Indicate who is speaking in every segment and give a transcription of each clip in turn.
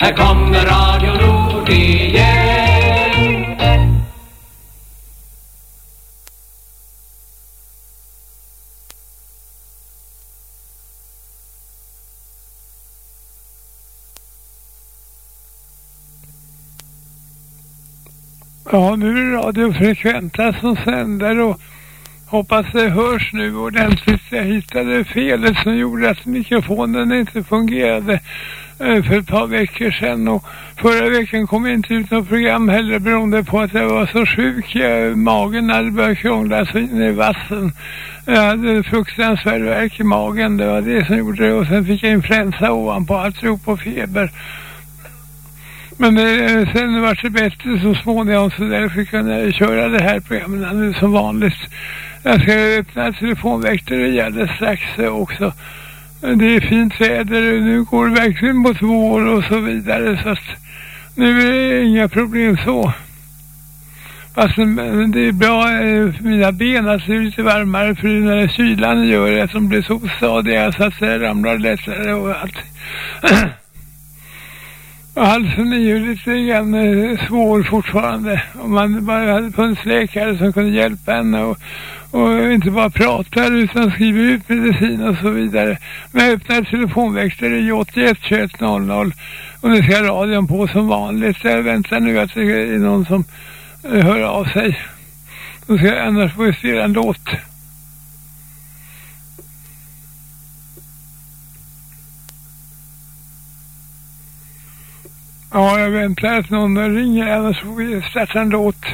Speaker 1: Här kommer Radio Nord igen.
Speaker 2: Ja, nu är det Radio Frekventa som sänder och hoppas det hörs nu ordentligt. Jag hittade felet som gjorde att mikrofonen inte fungerade Eh, för ett par veckor sedan och förra veckan kom jag inte ut något program heller beroende på att jag var så sjuk. i magen hade börjat krångla så in i vassen. Jag hade fruktansvärd värk i magen, det var det som gjorde det och sen fick jag influensa ovanpå alltihop och feber. Men eh, sen var det bättre så småningom så därför kunde jag köra det här programmet nu som vanligt. Jag ska öppna telefonväktare alldeles strax eh, också. Det är fint väder och nu går det verkligen mot vår och så vidare så att nu är det inga problem så. Fast det är bra eh, för mina ben att det är lite varmare för när det kylan gör att de blir så ostadiga så att det ramlar lättare och allt. Och halsen är ju lite grann eh, svår fortfarande. Om man bara hade funnits läkare som kunde hjälpa henne och, och inte bara pratar utan skriver ut medicin och så vidare. Men jag öppnar telefonväxter i 81 21 00 och nu ska radion på som vanligt. Jag väntar nu att det är någon som eh, hör av sig. Då ska jag annars få en låt. Ja, jag väntar att någon ringer annars får vi starta en låt.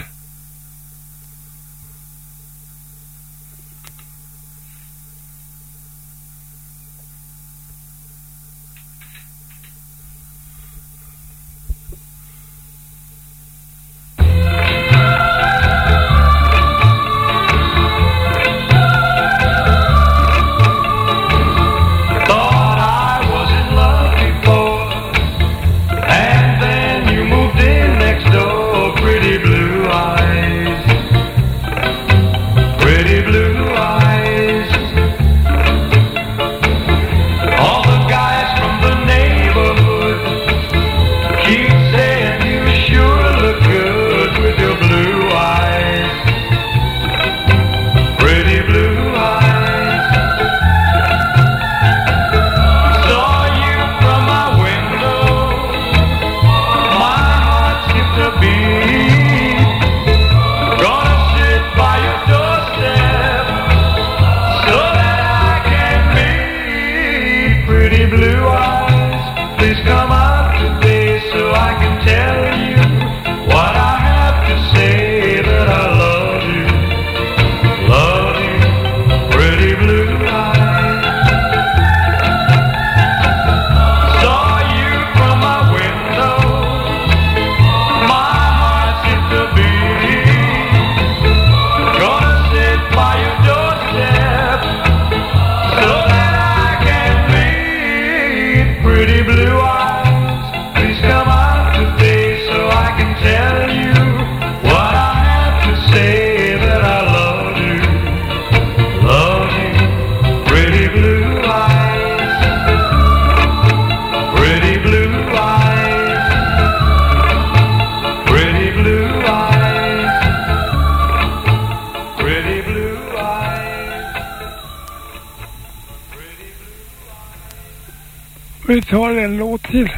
Speaker 2: Vi tar en låt till.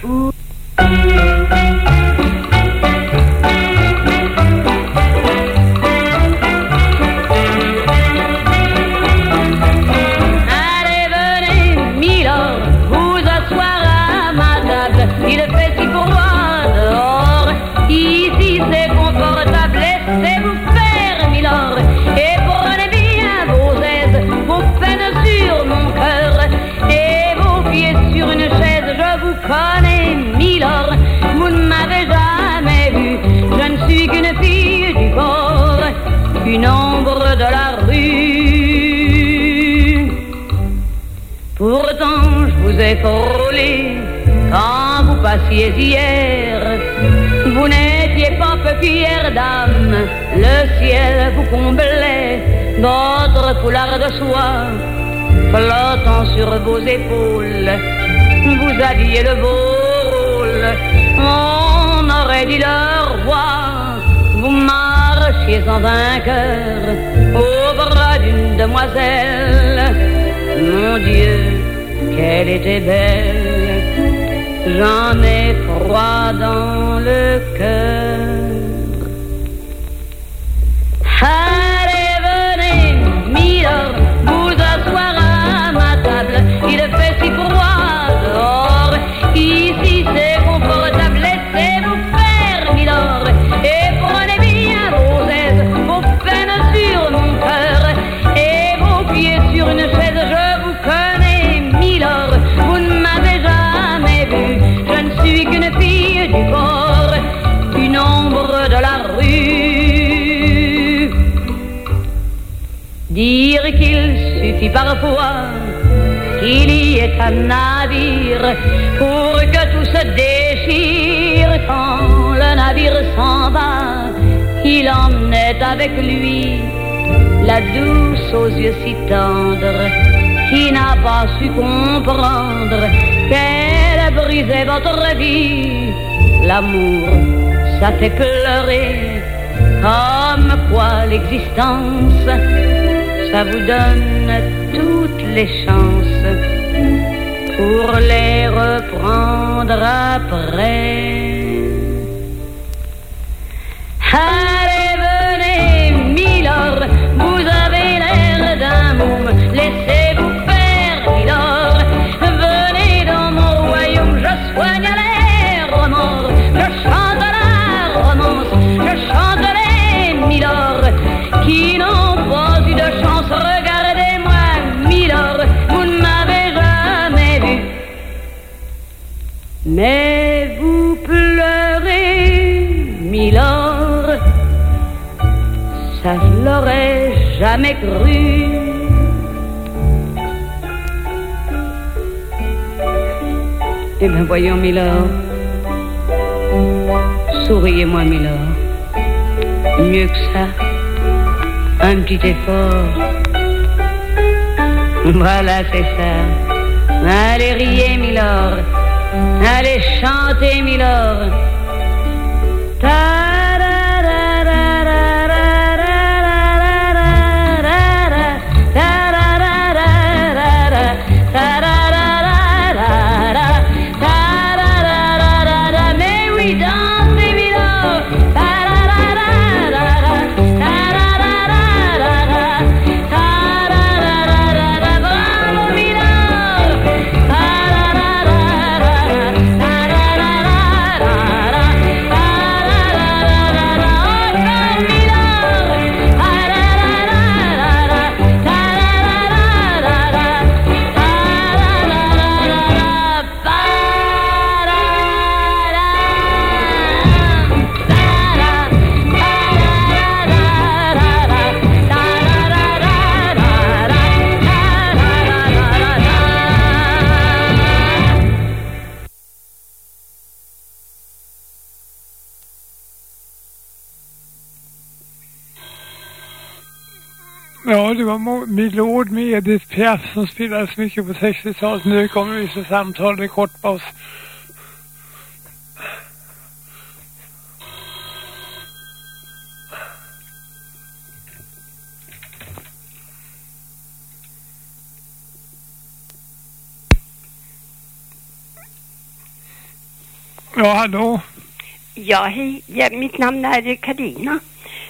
Speaker 3: Hier. Vous n'étiez pas peu fière d'âme, le ciel vous comblait. Votre foulard de soie flottant sur vos épaules. Vous aviez le beau rôle On aurait dit le roi. Vous marchiez en vainqueur au bras d'une demoiselle. Mon Dieu, qu'elle était belle. J'en ai froid dans le cœur. Parfois qu'il y ait un navire pour que tout se déchire quand le navire s'en va. Il emmenait avec lui la douce aux yeux si tendres qui n'a pas su comprendre qu'elle brisait votre vie. L'amour, ça fait pleurer comme quoi l'existence, ça vous donne chances pour les reprendre après. Allez, l'aurais jamais cru. Eh bien voyons, Milord, souriez-moi, Milord. Mieux que ça, un petit effort. Voilà, c'est ça. Allez, riez, Milord. Allez, chantez, Milord.
Speaker 2: Piaf som spelades mycket på 60-talet. Nu kommer vi till samtal i kortpaus. Ja, hallå?
Speaker 4: Ja, hej. Ja, mitt namn är Karina.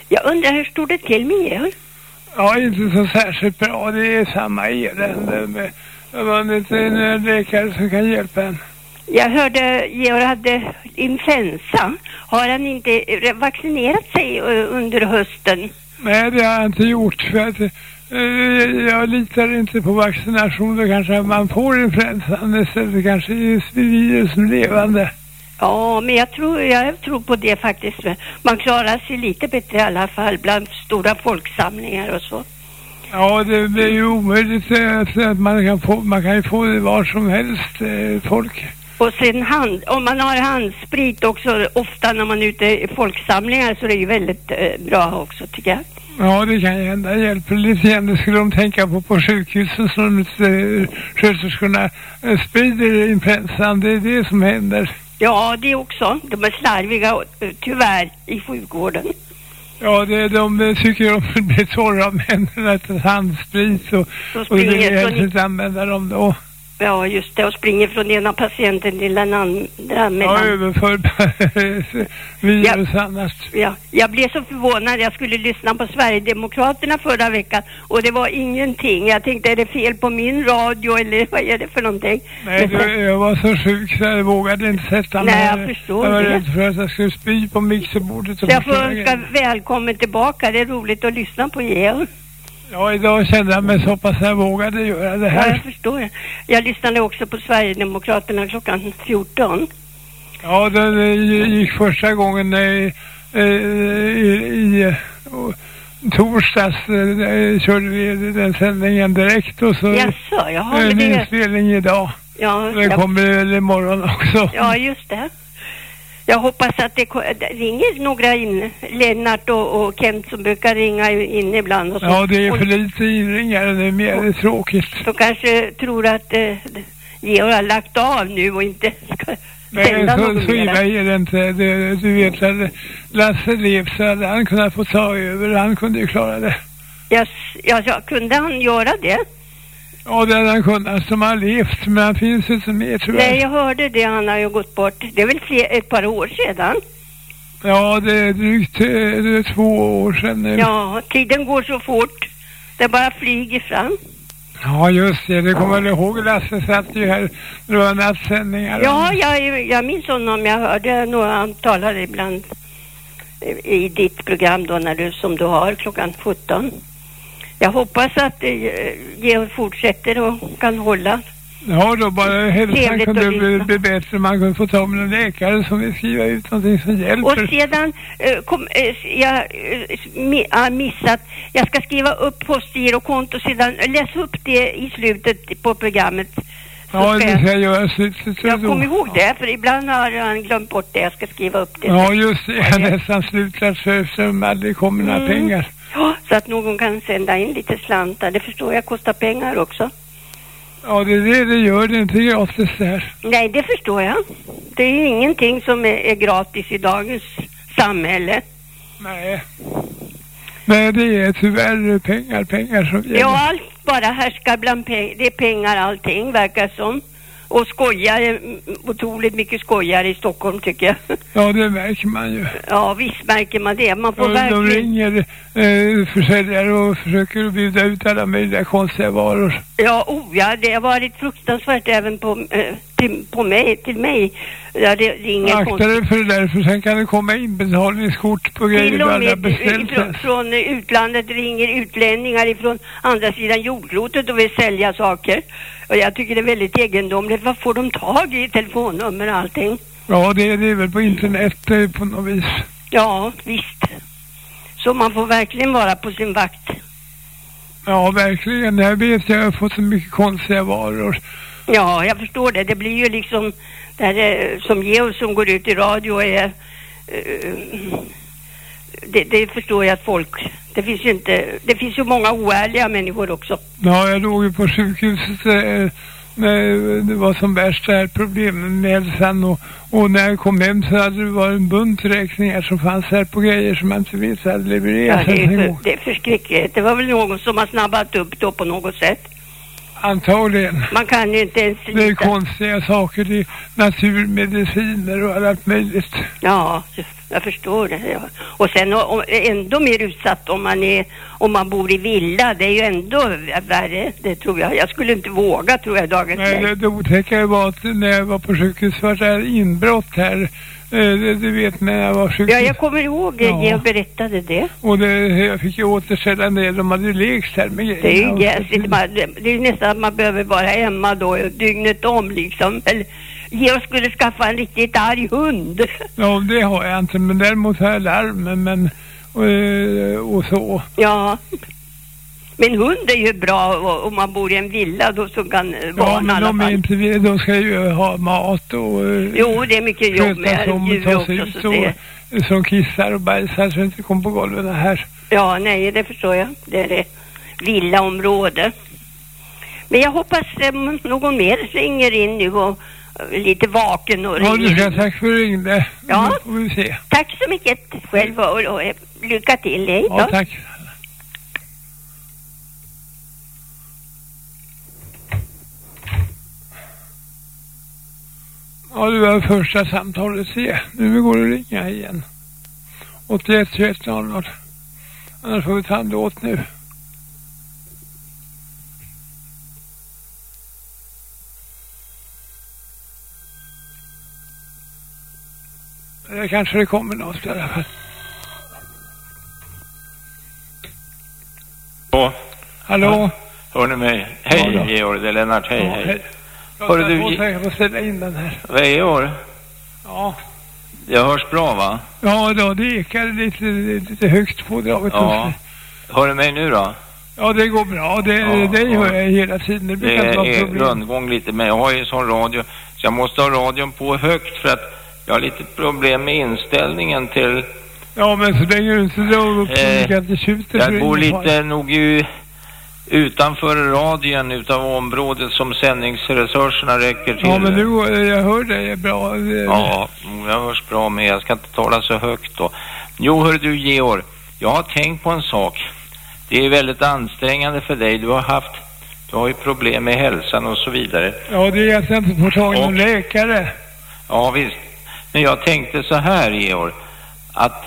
Speaker 4: Jag undrar hur stod det till med er?
Speaker 2: Ja, inte så särskilt bra. Det är samma elände det var inte en läkare som kan hjälpa en.
Speaker 4: Jag hörde Georg hade influensa. Har han inte eh, vaccinerat sig eh, under hösten?
Speaker 2: Nej, det har jag inte gjort för att eh, jag litar inte på vaccination. Då kanske man får influensan istället kanske i virus som levande.
Speaker 4: Ja, men jag tror, jag tror på det faktiskt. Man klarar sig lite bättre i alla fall bland stora folksamlingar och så.
Speaker 2: Ja, det blir ju omöjligt att att man kan få, man kan ju få det var som helst, eh, folk.
Speaker 4: Och sen hand, om man har handsprit också ofta när man är ute i folksamlingar så är det ju väldigt eh, bra också tycker jag.
Speaker 2: Ja, det kan ju hända. Hjälper lite grann. Det skulle de tänka på på sjukhusen inte, eh, sköterskorna eh, sprider influensan. Det är det som händer.
Speaker 4: Ja, det också. De är slarviga, eh, tyvärr, i sjukvården.
Speaker 2: Ja, det, de eh, tycker de blir torra om händerna till handsprit och, och det helst inte använda dem då.
Speaker 4: Ja, just det. Och springer från ena patienten till den andra.
Speaker 2: Ja,
Speaker 4: Mellan.
Speaker 2: överför virus annars.
Speaker 4: Ja, jag blev så förvånad. Jag skulle lyssna på Sverigedemokraterna förra veckan och det var ingenting. Jag tänkte, är det fel på min radio eller vad är det för någonting?
Speaker 2: Nej, du, jag var så sjuk så jag vågade inte sätta mig.
Speaker 4: Nej, jag förstår
Speaker 2: Jag var
Speaker 4: det.
Speaker 2: rädd för att jag skulle spy på mixerbordet.
Speaker 4: Så jag får önska välkommen tillbaka. Det är roligt att lyssna på er.
Speaker 2: Ja, idag kände jag mig så pass jag vågade göra det
Speaker 4: Ja, jag
Speaker 2: här.
Speaker 4: förstår. Jag lyssnade också på Sverigedemokraterna klockan 14.
Speaker 2: Ja, det, det gick första gången i, i, i, i och torsdags eh, körde vi den sändningen direkt och så
Speaker 4: Jaså, jaha, men
Speaker 2: en
Speaker 4: det...
Speaker 2: inspelning idag.
Speaker 4: Ja, jag,
Speaker 2: kommer väl imorgon också.
Speaker 4: ja, just det. Jag hoppas att det, ringer några in. Lennart och, och Kent som brukar ringa in ibland. Och så.
Speaker 2: Ja, det är för lite inringare. Det är mer tråkigt.
Speaker 4: De kanske tror att eh, Georg har lagt av nu och inte ska
Speaker 2: Nej, så, illa är det inte. Det, du vet att Lasse Lev så hade han kunnat få ta över. Han kunde ju klara det.
Speaker 4: Ja, s- ja, ja, kunde han göra det?
Speaker 2: Ja, det hade han kunnat som har levt. Men han finns inte mer tyvärr.
Speaker 4: Nej, jag hörde det. Han har ju gått bort. Det är väl fler, ett par år sedan.
Speaker 2: Ja, det är drygt eh, det är två år sedan nu.
Speaker 4: Ja, tiden går så fort. Det bara flyger fram.
Speaker 2: Ja, just det. Det kommer jag ihåg. Lasse satt ju här det var nattsändningar.
Speaker 4: Ja, jag, jag minns honom. Jag hörde nog han talade ibland i- i ditt program då när du, som du har klockan 17. Jag hoppas att eh, Georg fortsätter och kan hålla.
Speaker 2: Ja, då bara hälsan kunde bli, bli bättre. Man kunde få ta med en läkare som vill skriva ut någonting som
Speaker 4: Och
Speaker 2: hjälper.
Speaker 4: sedan eh, kom, eh, jag eh, har missat, jag ska skriva upp postgirokonto sedan, läs upp det i slutet på programmet. Så
Speaker 2: Ja, det ska jag göra. Slutet
Speaker 4: jag kommer ihåg det, för ibland har han glömt bort det. Jag ska skriva upp det.
Speaker 2: Ja, just det. Jag har nästan slutat för eftersom det aldrig kommer några
Speaker 4: Mm.
Speaker 2: pengar.
Speaker 4: Ja, så att någon kan sända in lite slantar. Det förstår jag kostar pengar också.
Speaker 2: Ja, det är det det gör. Det är inte gratis det här.
Speaker 4: Nej, det förstår jag. Det är ingenting som är, är gratis i dagens samhälle.
Speaker 2: Nej. Nej, det är tyvärr pengar, pengar som gäller.
Speaker 4: Ja, allt bara härskar bland pengar. Det är pengar allting, verkar som. Och skojare, mm, otroligt mycket skojare i Stockholm tycker jag.
Speaker 2: Ja, det märker man ju.
Speaker 4: Ja, visst märker man det. Man får
Speaker 2: de
Speaker 4: verkligen...
Speaker 2: ringer eh, försäljare och försöker bjuda ut alla möjliga konstiga varor.
Speaker 4: Ja, oh ja, det har varit fruktansvärt även på, eh, till, på mig, till mig. Ja, det ringer
Speaker 2: Akta
Speaker 4: konstigt.
Speaker 2: dig för det där, för sen kan det komma inbetalningskort på grejer du aldrig har beställt
Speaker 4: ifrån, från utlandet ringer utlänningar ifrån andra sidan jordklotet och vill sälja saker. Och jag tycker det är väldigt egendomligt. Vad får de tag i telefonnummer och allting?
Speaker 2: Ja, det, det är väl på internet eh, på något vis.
Speaker 4: Ja, visst. Så man får verkligen vara på sin vakt.
Speaker 2: Ja, verkligen. Jag vet, jag har fått så mycket konstiga varor.
Speaker 4: Ja, jag förstår det. Det blir ju liksom det här eh, som Georg som går ut i radio är... eh, det, det förstår jag att folk... Det finns ju inte... Det finns ju många oärliga människor också.
Speaker 2: Ja, jag låg ju på sjukhuset eh, när det var som värst det här problemen med hälsan och, och när jag kom hem så hade det varit en bunt räkningar som fanns här på grejer som man inte vet hade
Speaker 4: Ja,
Speaker 2: levererats
Speaker 4: det, är för, det är förskräckligt. Det var väl någon som har snabbat upp då på något sätt.
Speaker 2: Antagligen.
Speaker 4: Man kan ju inte ens
Speaker 2: Det är
Speaker 4: lita.
Speaker 2: konstiga saker, det är naturmediciner och allt möjligt.
Speaker 4: Ja, jag förstår det. Ja. Och sen och, ändå mer utsatt om man, är, om man bor i villa. Det är ju ändå värre, det tror jag. Jag skulle inte våga, tror jag, dagens
Speaker 2: Nej,
Speaker 4: läge.
Speaker 2: det, otäcka var att när jag var på sjukhus var det inbrott här. Eh, det, du vet när jag var sjukhus.
Speaker 4: Ja, jag kommer ihåg,
Speaker 2: Ja.
Speaker 4: jag berättade det.
Speaker 2: Och det, jag fick ju återställa ner, de hade ju lekst här med
Speaker 4: Det är ju
Speaker 2: grejerna.
Speaker 4: jäsligt. Det det är ju nästan att man behöver vara hemma då dygnet om liksom. Eller Georg skulle skaffa en riktigt arg hund.
Speaker 2: Ja, det har jag inte, men däremot har jag larm, men och, och så.
Speaker 4: Ja. Men hund är ju bra och- om man bor i en villa då så kan eh,
Speaker 2: Ja,
Speaker 4: barn i
Speaker 2: men
Speaker 4: alla
Speaker 2: de är inte, de ska ju ha mat och eh,
Speaker 4: Jo, det är mycket jobb med
Speaker 2: och
Speaker 4: djur också.
Speaker 2: ut
Speaker 4: Så det,
Speaker 2: och som kissar och bajsar så inte kommer på golven här.
Speaker 4: ja, nej, det förstår jag. Det är det villaområde. Men jag hoppas eh, någon mer ringer in nu och lite vaken och
Speaker 2: Ja, du ska tack för att du ringde.
Speaker 4: Ja.
Speaker 2: Nu får vi se.
Speaker 4: Tack så mycket själv och, och, och lycka till. Hej då.
Speaker 2: Ja, tack. Ja, det var första samtalet. Se, nu går det att ringa igen. 81 21 00. Annars får vi ta en låt nu. Eller kanske det kommer något i alla fall.
Speaker 5: Ja,
Speaker 2: Hallå?
Speaker 5: hör ni mig?
Speaker 2: Ja
Speaker 5: Hej
Speaker 2: då.
Speaker 5: Georg, det är Lennart. Hej,
Speaker 2: Ja,
Speaker 5: hej.
Speaker 2: Ska
Speaker 5: du,
Speaker 2: jag får ställa in den här.
Speaker 5: Vad är Georg?
Speaker 2: Ja,
Speaker 5: Jag hörs bra va?
Speaker 2: ja då, det ekade lite, lite högt pådraget.
Speaker 5: Ja. Hör du mig nu då?
Speaker 2: ja, det går bra. Det,
Speaker 5: Ja,
Speaker 2: det
Speaker 5: ja.
Speaker 2: hör jag hela tiden. Det
Speaker 5: Det är rundgång lite, men jag har ju sån radio så jag måste ha radion på högt för att jag har lite problem med inställningen till...
Speaker 2: Ja, men så länge du inte drar upp
Speaker 5: Eh,
Speaker 2: tjuter
Speaker 5: Jag bor lite nog ju utanför radion utav området som sändningsresurserna räcker till.
Speaker 2: Ja, men nu, går- jag hör dig bra.
Speaker 5: Ja, jag hörs bra med. Jag ska inte tala så högt då. Jo, hör du Georg. Jag har tänkt på en sak. Det är väldigt ansträngande för dig. Du har haft... Du har ju problem med hälsan och så vidare.
Speaker 2: Ja, det är att jag inte får tag i någon läkare.
Speaker 5: Ja, visst. Men jag tänkte så här, Georg. Att...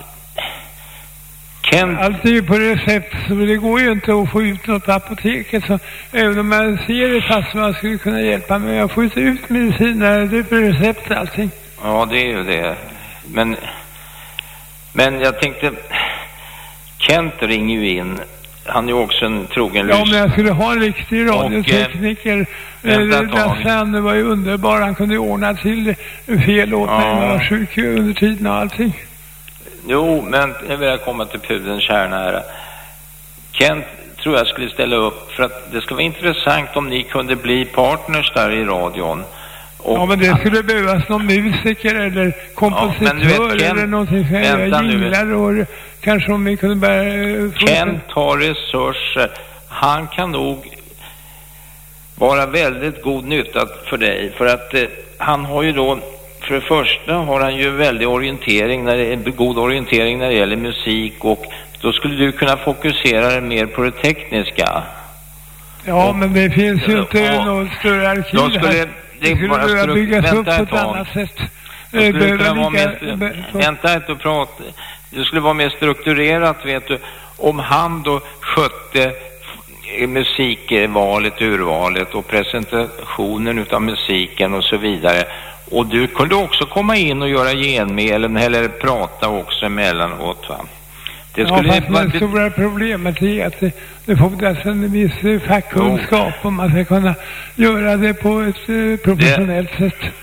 Speaker 5: Kent...
Speaker 2: Allt är ju på recept, så det går ju inte att få ut något på apoteket. Så även om jag ser det fast man skulle kunna hjälpa mig, jag får inte ut mediciner. Det är på recept allting.
Speaker 5: Ja, det är ju det. Men... Men jag tänkte... Kent ringer ju in. Han är ju också en trogen
Speaker 2: Ja, men
Speaker 5: lyssnare.
Speaker 2: jag skulle ha en riktig radiotekniker.
Speaker 5: eh,
Speaker 2: Eh. Lasse, han var ju underbar. Han kunde ju ordna till fel åt mig
Speaker 5: Ja.
Speaker 2: när jag var sjuk under tiden och allting.
Speaker 5: Jo, men jag vill komma till pudelns kärna här. Kent tror jag skulle ställa upp för att det skulle vara intressant om ni kunde bli partners där i radion. Och
Speaker 2: ja, men det skulle behövas någon musiker eller kompositör
Speaker 5: Ja,
Speaker 2: eller någonting som
Speaker 5: vänta
Speaker 2: gör
Speaker 5: nu.
Speaker 2: och kanske om vi kunde börja... eh,
Speaker 5: Kent har resurser. Han kan nog vara väldigt god nytta för dig för att eh, han har ju då för det första har han ju väldig orientering, när det, god orientering när det gäller musik och då skulle du kunna fokusera dig mer på det tekniska.
Speaker 2: Ja, men det finns ju inte något större arkiv
Speaker 5: Då skulle
Speaker 2: här.
Speaker 5: Det
Speaker 2: skulle
Speaker 5: bara
Speaker 2: behöva byggas upp på
Speaker 5: ett
Speaker 2: annat sätt.
Speaker 5: Det
Speaker 2: Eh,
Speaker 5: skulle kunna vara mer, vänta inte och prata. Det skulle vara mer strukturerat, vet du, om han då skötte musikvalet, urvalet och presentationen utav musiken och så vidare. Och du kunde också komma in och göra genmälen eller prata också emellanåt va. Det
Speaker 2: Ja,
Speaker 5: skulle
Speaker 2: fast
Speaker 5: vara-
Speaker 2: det stora problemet är att det, det fordras en viss eh, fackkunskap om man ska kunna göra det på ett eh, professionellt sätt.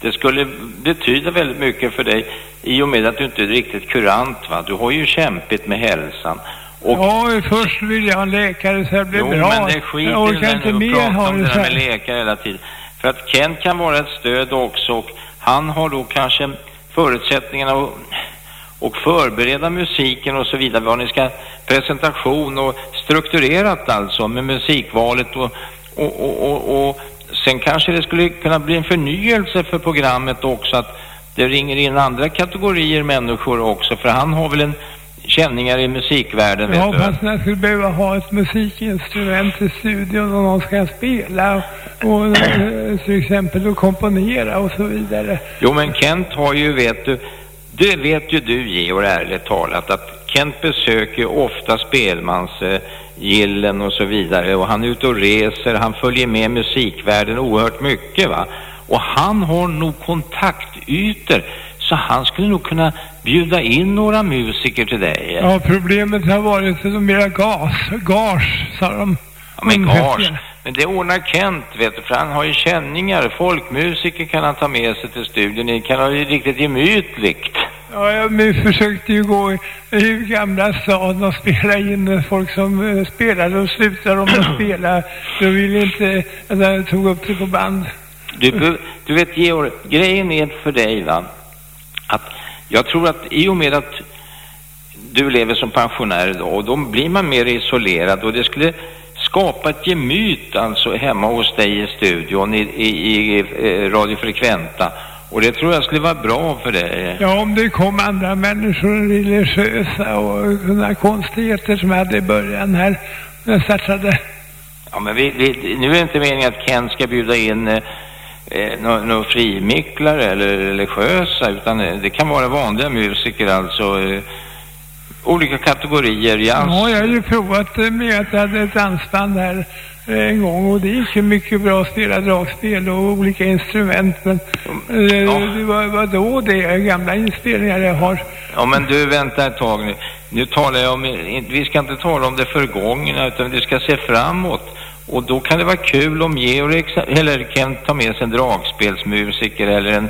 Speaker 5: Det skulle betyda väldigt mycket för dig i och med att du inte är riktigt kurant va. Du har ju kämpigt med hälsan. Och
Speaker 2: Ja, först vill jag ha en läkare så jag blir
Speaker 5: Jo,
Speaker 2: bra.
Speaker 5: men det skiter
Speaker 2: jag orkar
Speaker 5: det
Speaker 2: inte
Speaker 5: och
Speaker 2: mer
Speaker 5: prata om
Speaker 2: det
Speaker 5: det där med läkare hela tiden. För att Kent kan vara ett stöd också och han har då kanske förutsättningarna och, och förbereda musiken och så vidare. Vad ni ska, presentation och strukturerat alltså med musikvalet och, och, och, och, och sen kanske det skulle kunna bli en förnyelse för programmet också att det ringer in andra kategorier människor också för han har väl en känningar i musikvärlden
Speaker 2: Ja,
Speaker 5: vet du.
Speaker 2: fast jag skulle behöva ha ett musikinstrument i studion och någon ska spela och eh, till exempel och komponera och så vidare.
Speaker 5: Jo, men Kent har ju, vet du, det vet ju du Georg, ärligt talat, att Kent besöker ofta spelmansgillen och så vidare och han är ute och reser, han följer med musikvärlden oerhört mycket va. Och han har nog kontaktytor så han skulle nog kunna bjuda in några musiker till dig.
Speaker 2: Ja, problemet har varit mera gas, gage, sa de.
Speaker 5: Ja, men gage. Men det ordnar Kent, vet du, för han har ju känningar. Folkmusiker kan han ta med sig till studion. Det kan ha ju riktigt gemytligt.
Speaker 2: Ja, jag försökte ju gå i, i gamla stan och spela in folk som eh, spelade och slutade de att spela. De ville inte att jag tog upp det på band.
Speaker 5: Du, du vet Georg, grejen är för dig va, att jag tror att i och med att du lever som pensionär då, och då blir man mer isolerad och det skulle skapa ett gemyt alltså hemma hos dig i studion i, i, i eh, Radio Frekventa. Och det tror jag skulle vara bra för dig.
Speaker 2: Ja, om det kom andra människor, religiösa och sådana konstigheter som jag hade i början här när jag startade.
Speaker 5: Ja, men vi, vi, nu är det inte meningen att Ken ska bjuda in eh, eh, några nå frimicklare eller religiösa, utan eh, det kan vara vanliga musiker, alltså eh, olika kategorier, jazz.
Speaker 2: Ja, jag har ju provat eh, med att jag hade ett dansband här eh, en gång och det gick ju mycket bra att spela dragspel och olika instrument. Men eh,
Speaker 5: Ja.
Speaker 2: det var, var då det är gamla inspelningar jag har.
Speaker 5: Ja, men du, vänta ett tag nu. Nu talar jag om, vi ska inte tala om det förgångna, utan vi ska se framåt. Och då kan det vara kul om Georg, eller Kent tar med sig en dragspelsmusiker eller en,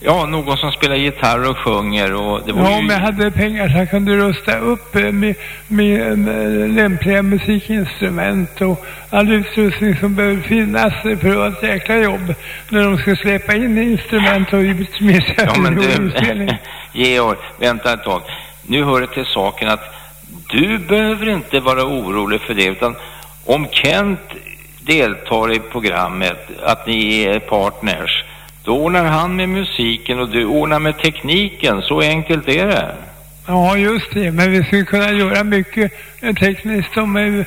Speaker 5: ja, någon som spelar gitarr och sjunger och det vore
Speaker 2: Ja,
Speaker 5: ju...
Speaker 2: om jag hade pengar så jag kunde rusta upp eh, med, med, med lämpliga musikinstrument och all utrustning som behöver finnas eh, för att vara ett jäkla jobb när de ska släppa in instrument och med
Speaker 5: Ja, men du. Georg, vänta ett tag. Nu hör det till saken att du behöver inte vara orolig för det, utan om Kent deltar i programmet, att ni är partners, då ordnar han med musiken och du ordnar med tekniken. Så enkelt är det.
Speaker 2: Ja, just det. Men vi skulle kunna göra mycket tekniskt om eh,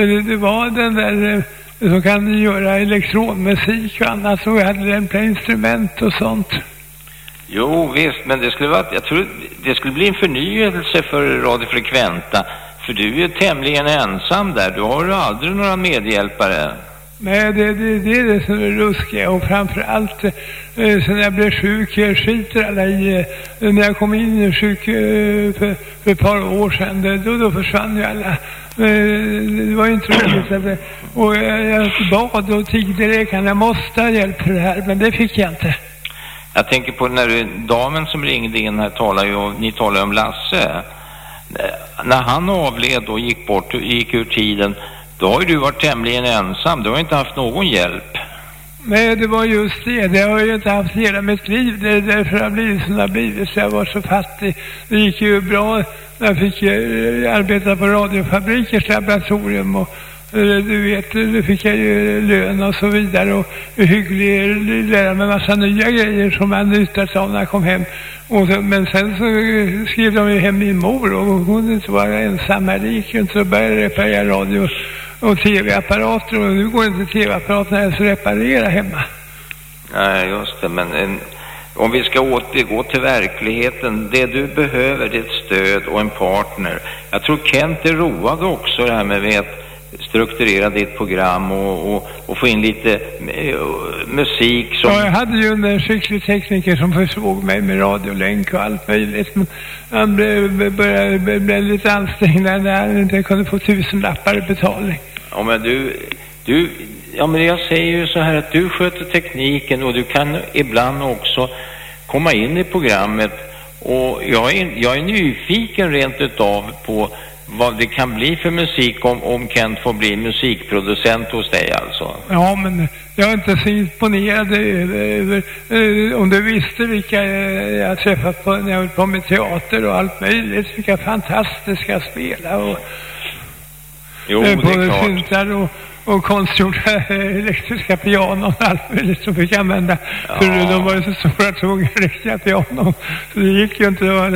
Speaker 2: eh, det var den där eh, som kan göra elektronmusik och annat så vi hade lämpliga instrument och sånt.
Speaker 5: Jo, visst, men det skulle vara, jag tror det skulle bli en förnyelse för Radio Frekventa. För du är tämligen ensam där. Du har aldrig några medhjälpare.
Speaker 2: Nej, det, det, det är det som är ruskiga och framförallt eh, sen jag blev sjuk, jag skiter alla i, eh, när jag kom in i sjuk eh, för, för ett par år sedan, det, då, då försvann ju alla. Eh, det var ju inte roligt. Och jag, jag bad och tiggde läkaren, jag måste ha hjälp för det här, men det fick jag inte.
Speaker 5: Jag tänker på när du, damen som ringde in här talar ju, ni talar ju om Lasse. Eh, när han avled och gick bort, gick ur tiden, då har ju du varit tämligen ensam. Du har inte haft någon hjälp.
Speaker 2: Nej, det var just det. Det har jag ju inte haft hela mitt liv. Det är därför jag har blivit som jag har blivit. Så jag var så fattig. Det gick ju bra när jag fick eh, arbeta på radiofabrikers laboratorium och Eh, du vet, då fick jag ju lön och så vidare och hygglig, lära mig massa nya grejer som jag nyttjat av när jag kom hem. Och så, men sen så skrev de ju hem min mor och hon kunde inte vara ensam här. Det gick ju inte så började jag reparera radio och tv-apparater och nu går inte tv-apparaterna ens att reparera hemma.
Speaker 5: Nej, just det, men en, om vi ska återgå till verkligheten, det du behöver det är ett stöd och en partner. Jag tror Kent är road också det här med att strukturera ditt program och, och, och få in lite eh, musik som...
Speaker 2: Ja, jag hade ju en skicklig tekniker som försåg mig med radiolänk och allt möjligt. Men han blev, började, blev lite ansträngd när han inte kunde få tusen lappar i betalning.
Speaker 5: Ja, men du, du, ja, men jag säger ju så här att du sköter tekniken och du kan ibland också komma in i programmet och jag är, jag är nyfiken rent utav på vad det kan bli för musik om, om Kent får bli musikproducent hos dig alltså.
Speaker 2: Ja, men jag är inte så imponerad över, om du visste vilka jag träffat på när jag höll på med teater och allt möjligt. Vilka fantastiska spela och
Speaker 5: Jo,
Speaker 2: eh,
Speaker 5: det är klart.
Speaker 2: syntar och, och konstgjorda eh, elektriska pianon och allt möjligt som fick använda. För
Speaker 5: Ja.
Speaker 2: de var ju så stora tunga riktiga pianon. Så det gick ju inte, det var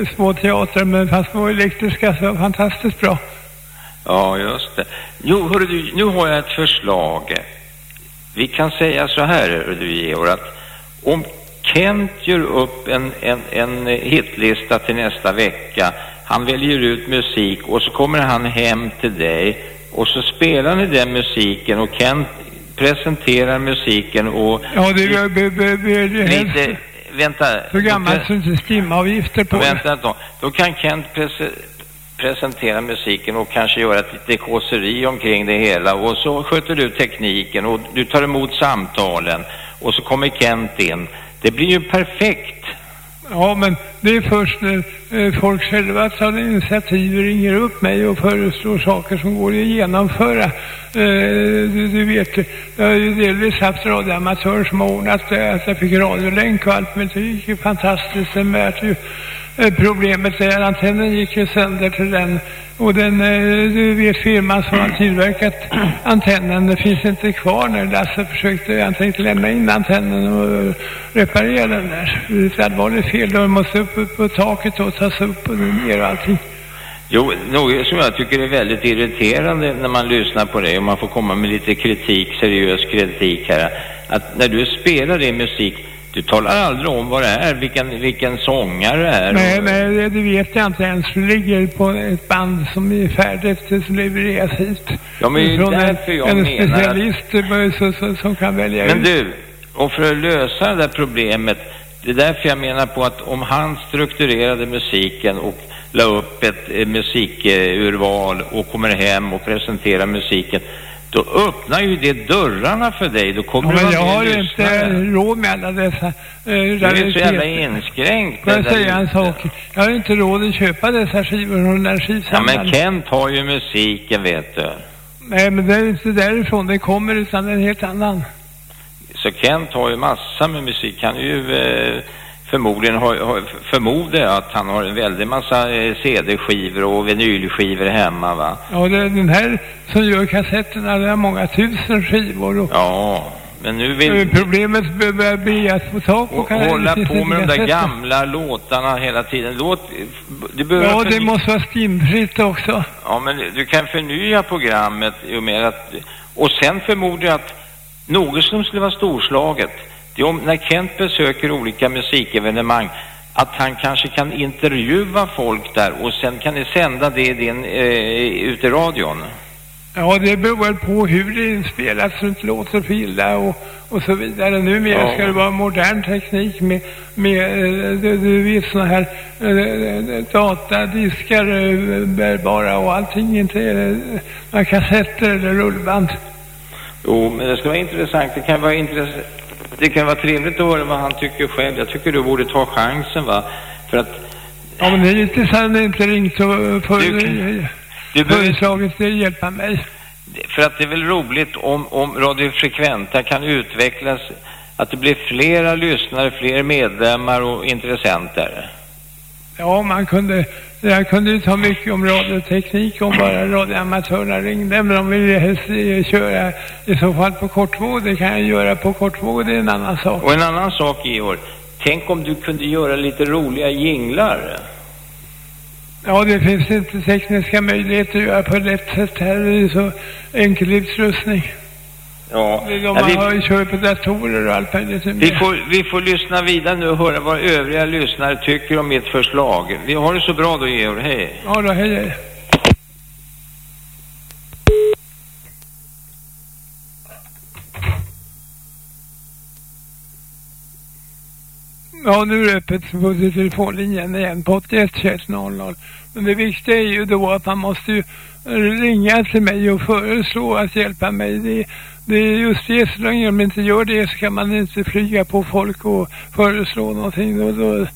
Speaker 2: eh, små teatrar men fast var elektriska så var fantastiskt bra.
Speaker 5: Ja, just det. Jo, hörru du, nu har jag ett förslag. Vi kan säga så här, du Georg, att om Kent gör upp en, en, en hitlista till nästa vecka, han väljer ut musik och så kommer han hem till dig och så spelar ni den musiken och Kent presenterar musiken och
Speaker 2: Ja, det är
Speaker 5: lite, vänta.
Speaker 2: så inte stimavgifter på.
Speaker 5: Vänta ett tag. Då kan Kent prese- presentera musiken och kanske göra ett lite kåseri omkring det hela och så sköter du tekniken och du tar emot samtalen och så kommer Kent in. Det blir ju perfekt.
Speaker 2: Ja, men det är först när eh, folk själva tar initiativ och ringer upp mig och föreslår saker som går att genomföra. Eh, du, du vet, jag har ju delvis haft radioamatörer som har ordnat det, att jag fick radiolänk och allt, men det gick ju fantastiskt. Sen vart ju Eh, problemet är att antennen gick ju sönder till den Och den, eh, du vet firman som har tillverkat antennen, det finns inte kvar när Lasse försökte, han tänkte lämna in antennen och eh, reparera den där. Det är ett allvarligt fel, de måste upp, upp på taket och tas upp och ner och allting.
Speaker 5: Jo, något som jag tycker är väldigt irriterande när man lyssnar på det och man får komma med lite kritik, seriös kritik här. Att när du spelar din musik, du talar aldrig om vad det är, vilken, vilken sångare det är.
Speaker 2: Nej, nej, det, det vet jag inte ens. Det ligger på ett band som är färdigt, som levereras hit.
Speaker 5: Ja, men det är
Speaker 2: Från en, en
Speaker 5: menar att-
Speaker 2: specialist eh, så, så, som kan välja
Speaker 5: Men
Speaker 2: ut.
Speaker 5: du, och för att lösa det där problemet, det är därför jag menar på att om han strukturerade musiken och la upp ett eh, musikurval och kommer hem och presenterar musiken, då öppnar ju det dörrarna för dig. Då kommer
Speaker 2: Ja, men jag har ju inte råd med alla dessa eh,
Speaker 5: Du är så jävla inskränkt.
Speaker 2: Får jag säga en sak? Jag har inte råd att köpa dessa skivor från den här
Speaker 5: Ja,
Speaker 2: skivsamlaren.
Speaker 5: men Kent har ju musiken, vet du.
Speaker 2: Nej, men det är inte därifrån det kommer, utan det är en helt annan.
Speaker 5: Så Kent har ju massa med musik. Han är ju eh, förmodligen, har, har, förmodar jag att han har en väldig massa eh, CD-skivor och vinylskivor hemma, va?
Speaker 2: Ja, det är den här som gör kassetterna, det är många tusen skivor. Och,
Speaker 5: Ja, men nu
Speaker 2: eh,
Speaker 5: vill
Speaker 2: Problemet bör- börjar bli att få tag på kan-
Speaker 5: hålla på med de där
Speaker 2: kassetter.
Speaker 5: gamla låtarna hela tiden. Låt, du behöver
Speaker 2: Ja, det måste vara stimfritt också.
Speaker 5: Ja, men du kan förnya programmet i och med att... Och sen förmodar jag att något som skulle vara storslaget, om när Kent besöker olika musikevenemang, att han kanske kan intervjua folk där och sen kan ni sända det i din, eh, ut i radion.
Speaker 2: Ja, det beror väl på hur det är inspelat så det inte låter för illa och, och så vidare. Numera
Speaker 5: Ja.
Speaker 2: ska det vara modern teknik med, med eh, du, du vet såna här eh, datadiskar, eh, bärbara och allting, inte eh, några kassetter eller rullband.
Speaker 5: Jo, men det ska vara intressant. Det kan vara intressant. Det kan vara trevligt att höra vad han tycker själv. Jag tycker du borde ta chansen, va? För att
Speaker 2: Ja, men har den inte ringt och för,
Speaker 5: Du- du behöver
Speaker 2: föreslagit det hjälpa mig.
Speaker 5: För att det är väl roligt om, om Radio Frekventa kan utvecklas, att det blir flera lyssnare, fler medlemmar och intressenter.
Speaker 2: Ja, man kunde, jag kunde ju ta mycket om radioteknik om bara radioamatörerna ringde, men de ville helst eh, köra i så fall på kortvåg. Det kan jag göra på kortvåg, det är en annan sak.
Speaker 5: Och en annan sak, Georg. Tänk om du kunde göra lite roliga jinglar.
Speaker 2: Ja, det finns inte tekniska möjligheter att göra på lätt sätt här. Det är så enkel utrustning.
Speaker 5: Ja,
Speaker 2: De
Speaker 5: ja
Speaker 2: har
Speaker 5: vi,
Speaker 2: ju kör på datorer och allt
Speaker 5: vi, får, vi får lyssna vidare nu och höra vad övriga lyssnare tycker om mitt förslag. Vi har det så bra då, Georg. Hej.
Speaker 2: Ja, då, hej, hej. Ja, nu är det öppet på telefonlinjen igen på 81 21 00. Men det viktiga är ju då att man måste ringa till mig och föreslå att hjälpa mig. Det, det är just det, så länge de inte gör det så kan man inte flyga på folk och föreslå någonting. Då, då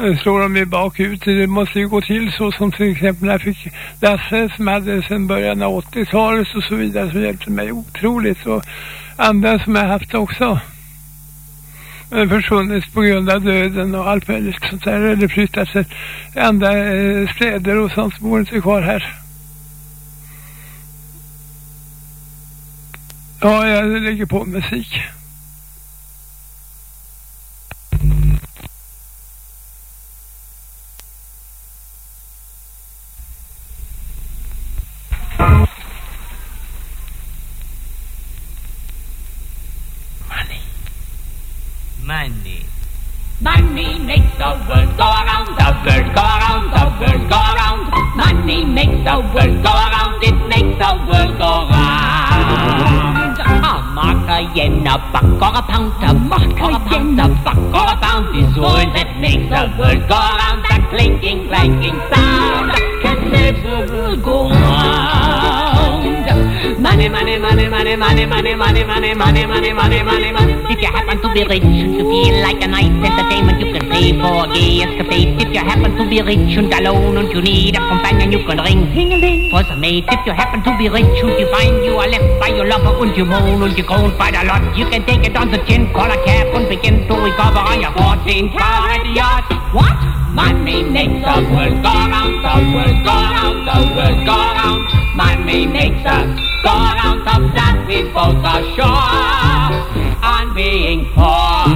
Speaker 2: eh, slår de ju bakut. Det måste ju gå till så som till exempel när jag fick Lasse som hade sedan början av 80-talet och så vidare som hjälpte mig otroligt. Och andra som jag haft också eh, försvunnit på grund av döden och allt möjligt sånt där. Eller flyttat sig till andra eh, städer och sånt som bor inte kvar här. Ja, jag lägger på musik.
Speaker 6: Clinking, clanking sound can the world go round. Money, money, money, money, money, money, money, money, money, money, money, money, money. If you happen to be rich, to feel like a nice entertainment, you can pay for a gay escapade. If you happen to be rich and alone and you need a companion, you can ring ting-a-ling for some mate. If you happen to be rich and you find you are left by your lover and you moan and you groan quite a lot, you can take it on the chin, call a cab and begin to recover on your 14 car yacht. What? Money makes the world go round, the world go round, the world go round. Money makes us go round, of that we both are sure on being poor.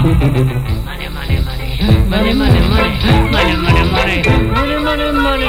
Speaker 6: Money, money, money, money, money, money, money, money, money, money, money. Money, money,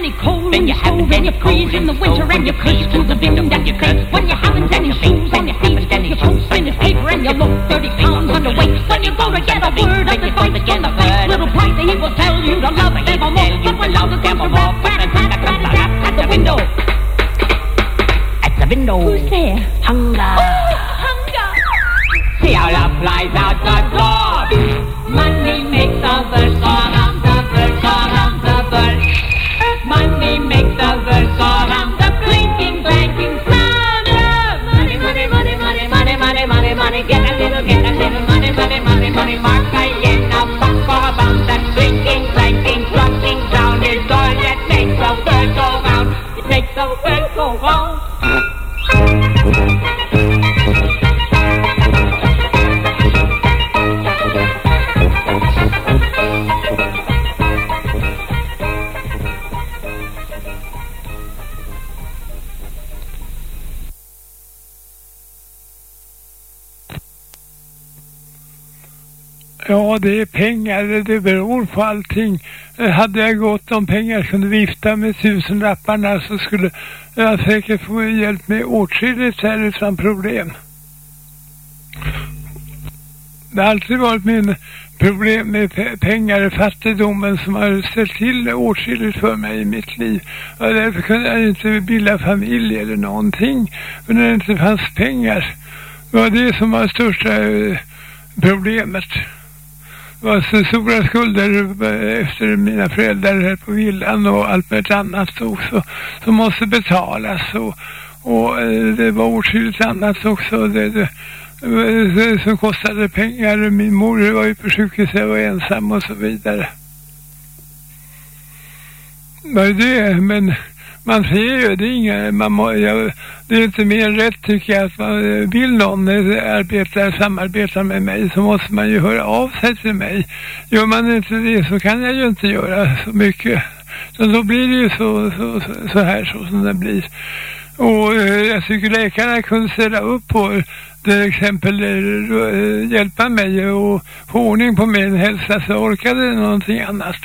Speaker 7: and
Speaker 6: you're
Speaker 7: cold
Speaker 6: and
Speaker 7: you're and you freeze in the winter and you curse to the victim that you face. When you're hounds and your shoes and your thieves, your posts and your paper and your loaf, 30 pounds underweight. When you go to get a word of advice from the face, little Pricey, he will tell you to love him or more. But when love is temper off, rat a tat a tat at the window.
Speaker 6: At the window.
Speaker 7: Who's there?
Speaker 6: Hunger.
Speaker 7: Oh, hunger.
Speaker 6: See how love flies out the door.
Speaker 2: Det är pengar. Det beror på allting. Eh, hade jag gott om pengar kunde vifta med tusenlapparna så skulle jag säkert få hjälp med åtskilligt här utan problem. Det har alltid varit min problem med pe- pengar, fattigdomen som har ställt till åtskilligt för mig i mitt liv. Och därför kunde jag inte bilda familj eller någonting. För när det inte fanns pengar. Det var det som var största eh, problemet. Det var så stora skulder efter mina föräldrar här på villan och allt möjligt annat också som måste betalas och, och eh, det var åtskilligt annat också det, det, det, som kostade pengar. Min mor var ju på sjukhus, jag var ensam och så vidare. Vad är det, men man ser ju, det är inga, man må, jag, det är inte mer än rätt tycker jag att man, eh, vill någon eh, arbeta, samarbeta med mig så måste man ju höra av sig till mig. Gör man inte det så kan jag ju inte göra så mycket. Så då blir det ju så, så, så, så här så som det blir. Och eh, jag tycker läkarna kunde ställa upp på till exempel eh, eh hjälpa mig och få ordning på min hälsa så jag orkade någonting annat.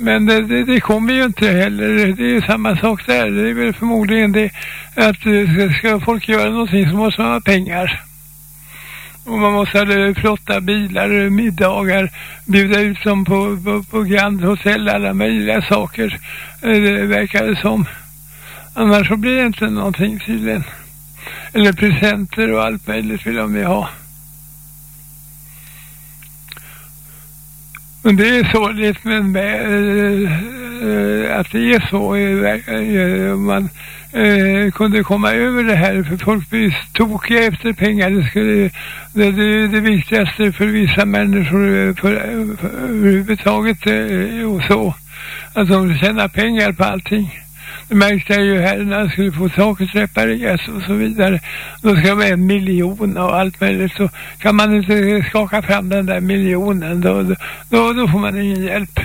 Speaker 2: Men det, det, det kommer ju inte heller. Det är ju samma sak där. Det är väl förmodligen det att eh, ska folk göra någonting så måste man ha pengar. Och man måste ha flotta bilar, middagar, bjuda ut dem på, på, på Grand Hotel, alla möjliga saker. Eh, det verkar det som. Annars så blir det inte någonting tydligen. Eller presenter och allt möjligt vill de ju ha. Men det är sorgligt men med, äh, att det är så. Äh, man äh, kunde komma över det här för folk blir tokiga efter pengar. Det, skulle, det, det det viktigaste för vissa människor för, för, överhuvudtaget och så. Att de tjänar pengar på allting. Det märkte jag ju här när jag skulle få saker repareras och så vidare. Då ska man en miljon och allt möjligt. Så kan man inte skaka fram den där miljonen då, då, då får man ingen hjälp.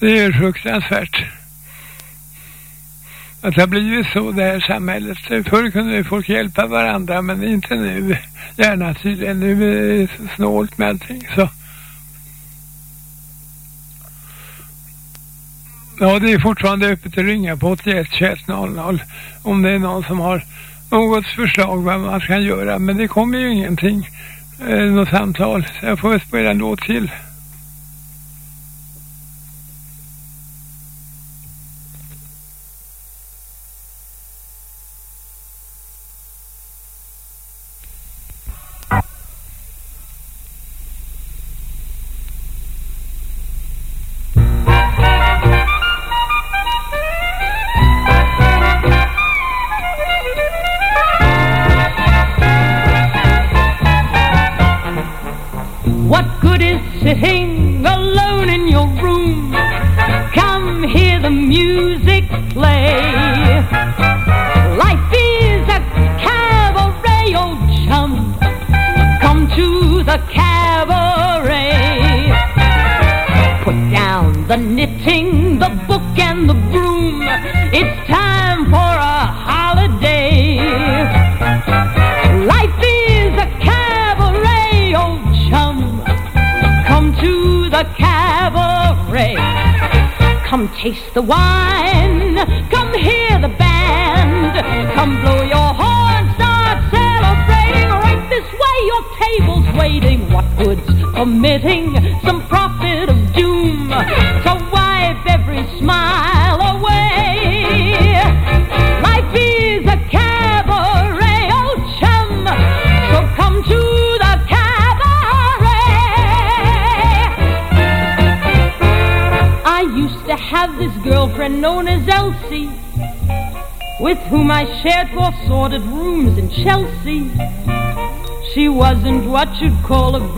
Speaker 2: Det är fruktansvärt. Att det har blivit så det här samhället. Förr kunde folk hjälpa varandra men inte nu. Gärna tydligen. Nu är det så snålt med allting så. Ja, det är fortfarande öppet att ringa på 81 21 00 om det är någon som har något förslag vad man kan göra. Men det kommer ju ingenting. Eh, något samtal. Så jag får väl spela en låt till.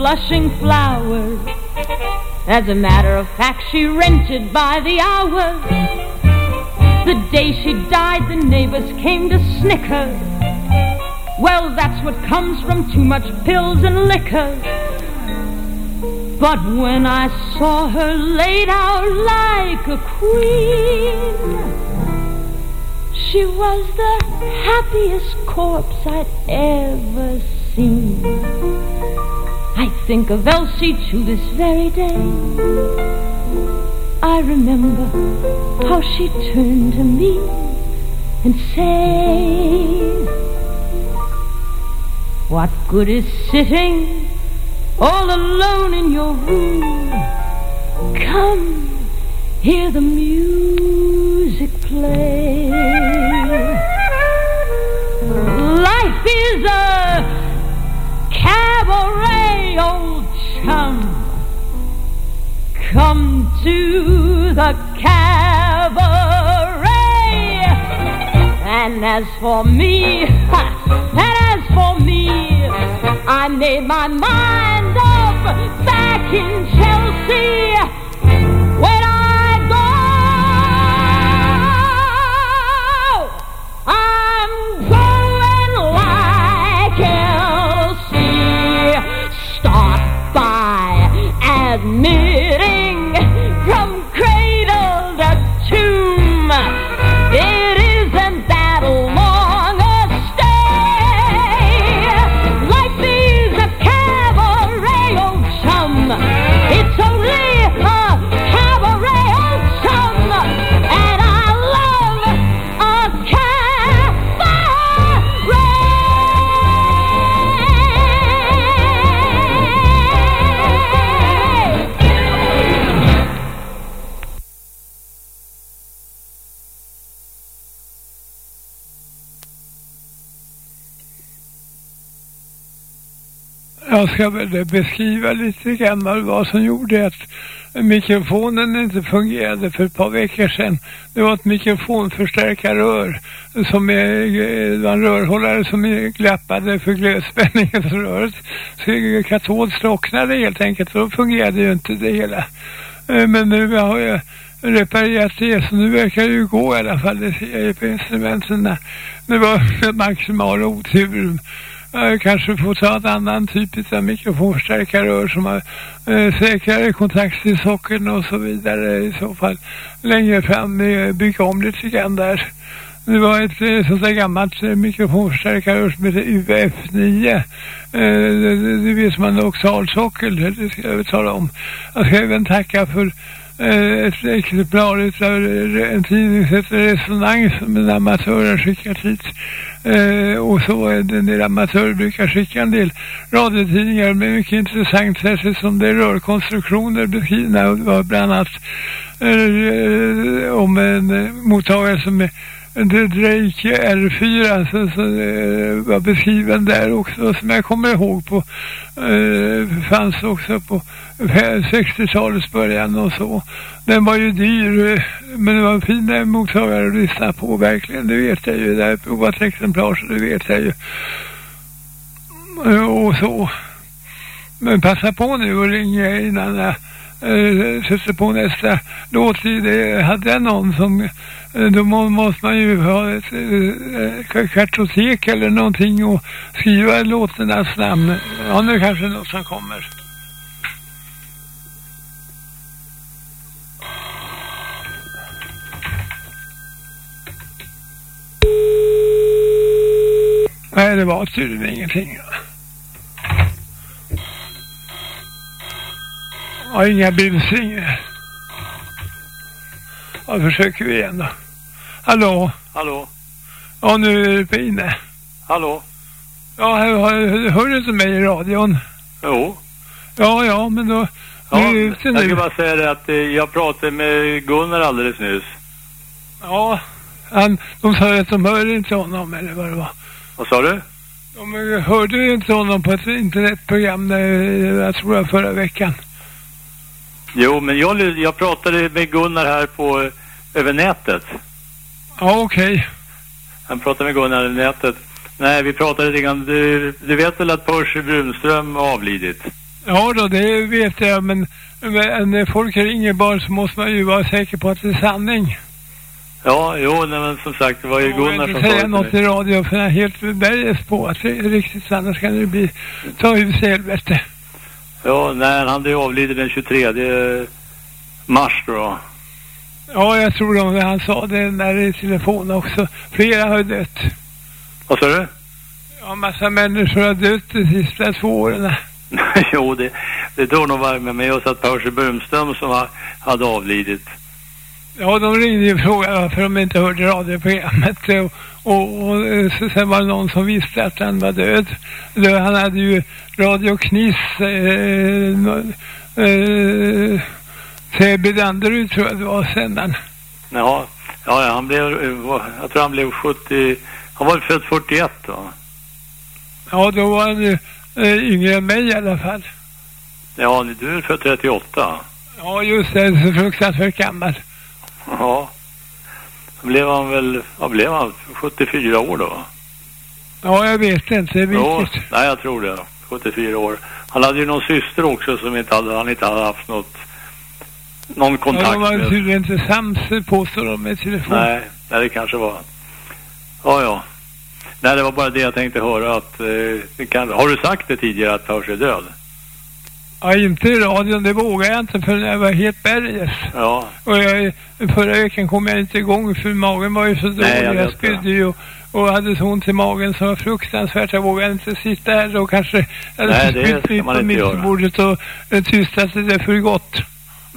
Speaker 7: Blushing flower. As a matter of fact, she rented by the hour. The day she died, the neighbors came to snicker. Well, that's what comes from too much pills and liquor. But when I saw her laid out like a queen, she was the happiest corpse I'd ever seen. Think of Elsie to this very day. I remember how she turned to me and said, What good is sitting all alone in your room? Come, hear the music play. Life is a Come to the cabaret. And as for me, and as for me, I made my mind up back in Chelsea.
Speaker 2: Jag ska väl beskriva lite grann vad som gjorde att mikrofonen inte fungerade för ett par veckor sedan. Det var ett mikrofonförstärkarrör som är, det var en rörhållare som glappade för glödspänningens röret. Så katod slocknade helt enkelt och då fungerade ju inte det hela. Eh, men nu har jag reparerat det så nu verkar det ju gå i alla fall. Det ser jag ju på instrumenten. Det var maximal otur. Kanske får ta en annan typ av mikrofonförstärkarrör som har eh, säkrare kontakt till sockeln och så vidare i så fall längre fram eh, bygga om lite grann där. Det var ett eh, sånt där gammalt eh, mikrofonförstärkarrör som heter UF9. Eh, det, det, det vet man oxalsockel, det ska jag väl tala om. Jag ska även tacka för Eh, ett exemplar utav eh, en tidning som heter Resonans som en amatör har skickat hit. Eh, och så det en del amatörer brukar skicka en del radiotidningar med mycket intressant särskilt som det rör konstruktioner beskrivna och det var bland annat eh, eh om en mottagare som är Drake R4 alltså, så, eh, var beskriven där också som jag kommer ihåg på eh, fanns också på 60-talets början och så. Den var ju dyr men det var en fin mottagare att lyssna på verkligen. Det vet jag ju. Det har provat exemplar så det vet jag ju. Eh, och så. Men passa på nu och ringa innan jag eh, sätter på nästa låt. Det hade jag någon som Eh, då måste man ju ha ett eh, eh, eh kartotek eller någonting och skriva låtarnas namn. Ja, nu kanske något som kommer. Nej, det var tydligen ingenting. Ja, inga busringar. Ja, försöker vi igen då. Hallå?
Speaker 8: Hallå?
Speaker 2: Ja, nu är det inne.
Speaker 8: Hallå?
Speaker 2: Ja, hör, hör, du inte mig i radion?
Speaker 8: Jo.
Speaker 2: Ja, ja, men då...
Speaker 8: Ja,
Speaker 2: nu
Speaker 8: jag
Speaker 2: ute
Speaker 8: ska
Speaker 2: nu.
Speaker 8: bara säga det att eh, jag pratade med Gunnar alldeles nyss.
Speaker 2: Ja, han, de sa att de hörde inte honom, eller vad det var.
Speaker 8: Vad sa du?
Speaker 2: De hörde inte honom på ett internetprogram, där, jag tror var förra veckan.
Speaker 8: Jo, men jag, jag pratade med Gunnar här på eh, över nätet.
Speaker 2: Ja, okej.
Speaker 8: Han pratade med Gunnar över nätet. Nej, vi pratade lite grann. Du, du vet väl att Percy Brunström avlidit?
Speaker 2: Ja då, det vet jag, men, men när folk ringer bara så måste man ju vara säker på att det är sanning.
Speaker 8: Ja, jo, nej, men som sagt, det var ju
Speaker 2: Jag vågar
Speaker 8: Gunnar som sa det
Speaker 2: säga
Speaker 8: till
Speaker 2: något i radio för jag är helt berges på att det är riktigt annars kan det bli ta hus i helvete.
Speaker 8: Ja, nej, han ju avlidit den 23 mars då.
Speaker 2: Ja, jag tror de, han sa det där i telefon också. Flera har dött.
Speaker 8: Vad sa du?
Speaker 2: Ja, massa människor har dött de sista två åren.
Speaker 8: jo, det, det tror nog var med mig oss att Percy Brunström som ha, hade avlidit.
Speaker 2: Ja, de ringde ju och frågade varför de inte hörde radioprogrammet. Och, och, och eh, så, sen var det någon som visste att han var död. Han hade ju Radio Kniss. Eh, no- eh, Täby Danderyd tror jag det var sändaren.
Speaker 8: Ja, ja, han blev, jag tror han blev 70, han var född 41 då.
Speaker 2: Ja, då var han eh, yngre än mig i alla fall.
Speaker 8: Ja, du är född 38.
Speaker 2: Ja, just det. Så fruktansvärt gammal.
Speaker 8: Ja. Då blev han väl, vad blev han? 74 år då?
Speaker 2: Ja, jag vet inte.
Speaker 8: Jo,
Speaker 2: Vilket.
Speaker 8: nej jag tror det. 74 år. Han hade ju någon syster också som inte hade, han inte hade haft något, någon
Speaker 2: Ja,
Speaker 8: kontakt
Speaker 2: de var tydligen inte sams påstår de med telefon.
Speaker 8: Nej, nej det kanske var. Ja, ja. Nej, det var bara det jag tänkte höra att, eh, kan, har du sagt det tidigare att Percy är död?
Speaker 2: Ja, inte i radion. Det vågar jag inte förrän jag var helt berges.
Speaker 8: Ja,
Speaker 2: Och jag, förra veckan kom jag inte igång för magen var ju så dålig.
Speaker 8: Nej, jag
Speaker 2: jag spydde ju och, och hade så ont i magen så var fruktansvärt. Jag vågade inte sitta här och kanske jag hade
Speaker 8: Nej, det ska man
Speaker 2: på
Speaker 8: inte göra.
Speaker 2: mittenbordet och eh, tystat det för gott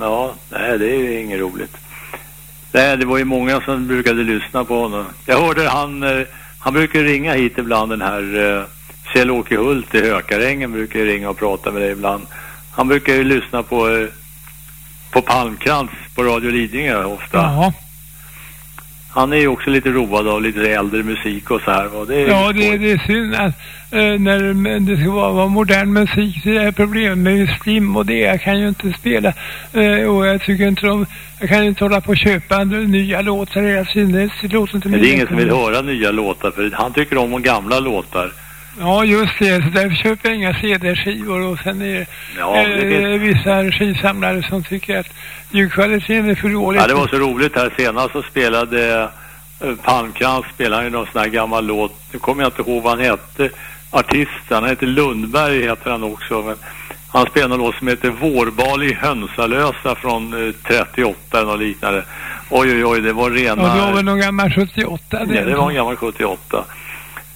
Speaker 8: ja, nej det är ju inget roligt. Nej, det var ju många som brukade lyssna på honom. Jag hörde han, eh, han brukar ringa hit ibland den här eh, Kjell-Åke Hult i Hökarängen brukar ringa och prata med dig ibland. Han brukar ju lyssna på, eh, på Palmkrantz på Radio Lidingö ofta.
Speaker 2: Jaha.
Speaker 8: Han är ju också lite road av lite äldre musik och så här. Och det är
Speaker 2: Ja, det, det är synd att eh, när det ska vara, vara modern musik så är det problem med stim och det. Jag kan ju inte spela eh, och jag tycker inte de, jag kan inte hålla på och köpa nya låtar hela tiden. Det låter inte
Speaker 8: Men det är ingen som vill höra nya låtar för han tycker om gamla låtar.
Speaker 2: Ja, just det. Så därför köper jag inga CD-skivor och sen är det
Speaker 8: Ja, det
Speaker 2: eh,
Speaker 8: finns...
Speaker 2: vissa skivsamlare som tycker att ljudkvaliteten är för dålig.
Speaker 8: Ja, det var så roligt här senast så spelade eh, Palmkrantz spelade någon sån här gammal låt. Nu kommer jag inte ihåg vad han hette. Artisten, han heter Lundberg heter han också. Men han spelade en låt som heter Vårbal i Hönsalösa från eh, 38 eller något liknande. Oj, oj, oj, det var rena...
Speaker 2: Ja, det var väl någon gammal 78.
Speaker 8: Ja, det var en gammal 78.